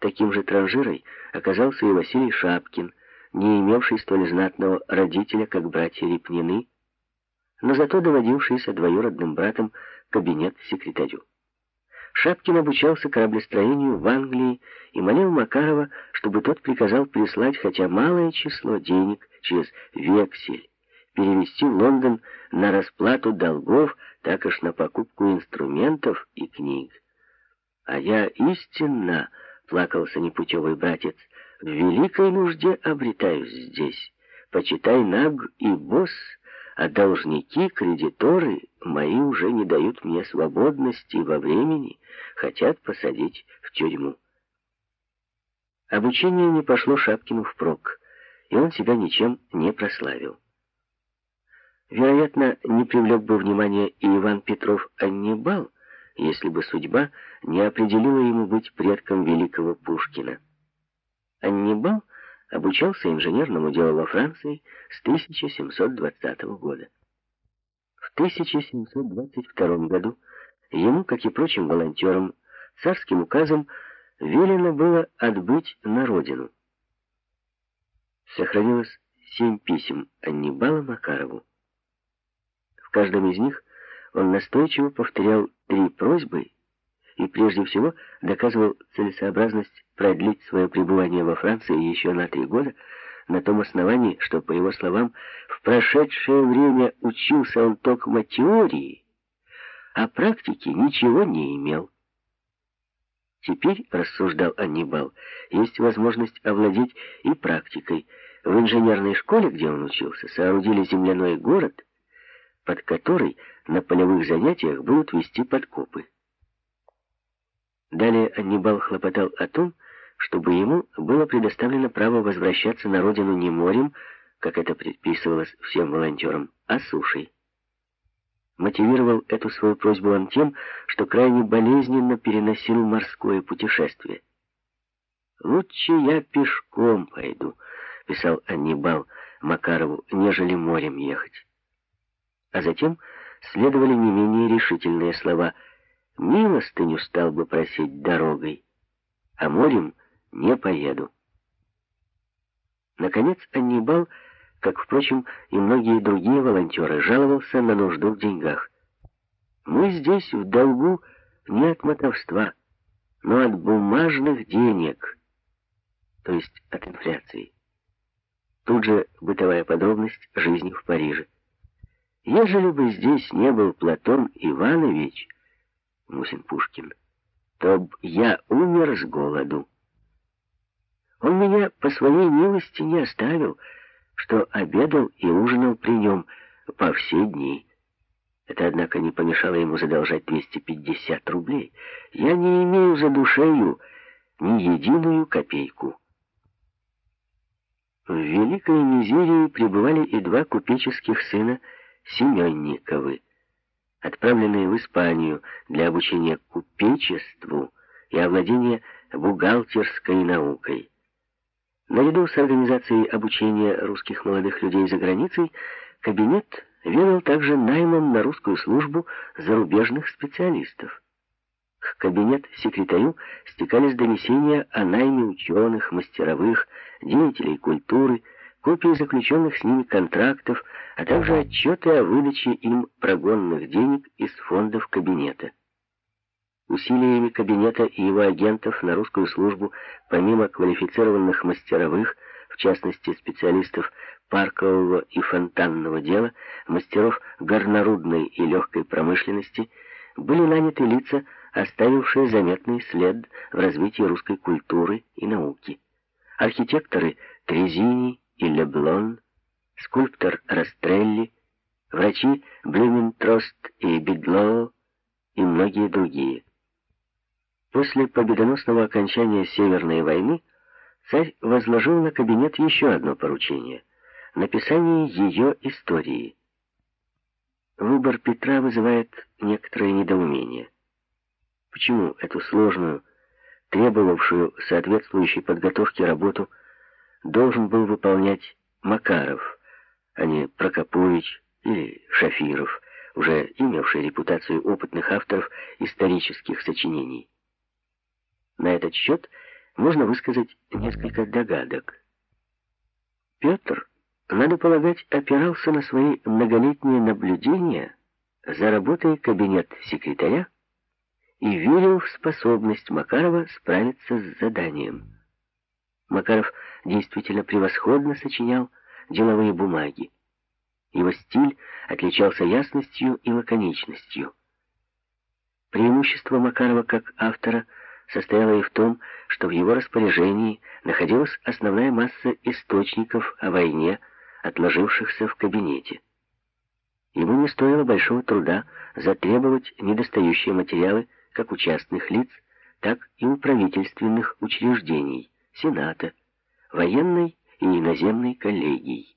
Таким же транжирой оказался и Василий Шапкин, не имевший столь знатного родителя, как братья Репнины, но зато доводившийся двоюродным братом кабинет секретарю. Шапкин обучался кораблестроению в Англии и молил Макарова, чтобы тот приказал прислать хотя малое число денег через вексель, перевести в Лондон на расплату долгов, так аж на покупку инструментов и книг. А я истинно, плакался непутевый братец, в великой нужде обретаюсь здесь. Почитай наг и босс, а должники, кредиторы мои уже не дают мне свободности во времени, хотят посадить в тюрьму. Обучение не пошло Шапкину впрок, и он себя ничем не прославил. Вероятно, не привлек бы внимания и Иван Петров Аннибал, если бы судьба не определила ему быть предком великого Пушкина. Аннибал обучался инженерному делу во Франции с 1720 года. В 1722 году ему, как и прочим волонтерам, царским указом велено было отбыть на родину. Сохранилось семь писем Аннибала Макарову. В каждом из них он настойчиво повторял три просьбы и прежде всего доказывал целесообразность продлить свое пребывание во Франции еще на три года, на том основании, что, по его словам, в прошедшее время учился он только теории, а практики ничего не имел. Теперь, рассуждал Аннибал, есть возможность овладеть и практикой. В инженерной школе, где он учился, соорудили земляной город, под который на полевых занятиях будут вести подкопы. Далее Аннибал хлопотал о том, чтобы ему было предоставлено право возвращаться на родину не морем, как это предписывалось всем волонтерам, а сушей. Мотивировал эту свою просьбу он тем, что крайне болезненно переносил морское путешествие. «Лучше я пешком пойду», — писал Аннибал Макарову, — «нежели морем ехать». А затем следовали не менее решительные слова «Милостыню стал бы просить дорогой, а морем не поеду». Наконец Аннибал, как, впрочем, и многие другие волонтеры, жаловался на нужду в деньгах. «Мы здесь в долгу не от мотовства, но от бумажных денег, то есть от инфляции». Тут же бытовая подробность жизни в Париже. Ежели бы здесь не был Платон Иванович, Мусин Пушкин, то б я умер с голоду. Он меня по своей милости не оставил, что обедал и ужинал при нем по все дни. Это, однако, не помешало ему задолжать 250 рублей. Я не имею за душею ни единую копейку. В Великой Мизерии пребывали и два купеческих сына Семенниковы, отправленные в Испанию для обучения купечеству и овладения бухгалтерской наукой. Наряду с организацией обучения русских молодых людей за границей, кабинет ведал также наймом на русскую службу зарубежных специалистов. К кабинет-секретарю стекались донесения о найме ученых, мастеровых, деятелей культуры, копии заключенных с ними контрактов, а также отчеты о выдаче им прогонных денег из фондов кабинета. Усилиями кабинета и его агентов на русскую службу, помимо квалифицированных мастеровых, в частности специалистов паркового и фонтанного дела, мастеров горнорудной и легкой промышленности, были наняты лица, оставившие заметный след в развитии русской культуры и науки. Архитекторы Трезини, и Леблон, скульптор Растрелли, врачи Блюментрост и Бидлоу и многие другие. После победоносного окончания Северной войны царь возложил на кабинет еще одно поручение — написание ее истории. Выбор Петра вызывает некоторое недоумение. Почему эту сложную, требовавшую соответствующей подготовки работу – должен был выполнять Макаров, а не Прокопович или Шафиров, уже имевший репутацию опытных авторов исторических сочинений. На этот счет можно высказать несколько догадок. Петр, надо полагать, опирался на свои многолетние наблюдения за работой кабинет секретаря и верил в способность Макарова справиться с заданием. Макаров действительно превосходно сочинял деловые бумаги. Его стиль отличался ясностью и лаконичностью. Преимущество Макарова как автора состояло и в том, что в его распоряжении находилась основная масса источников о войне, отложившихся в кабинете. Ему не стоило большого труда затребовать недостающие материалы как у частных лиц, так и у правительственных учреждений, Сената, военной и иноземной коллегий.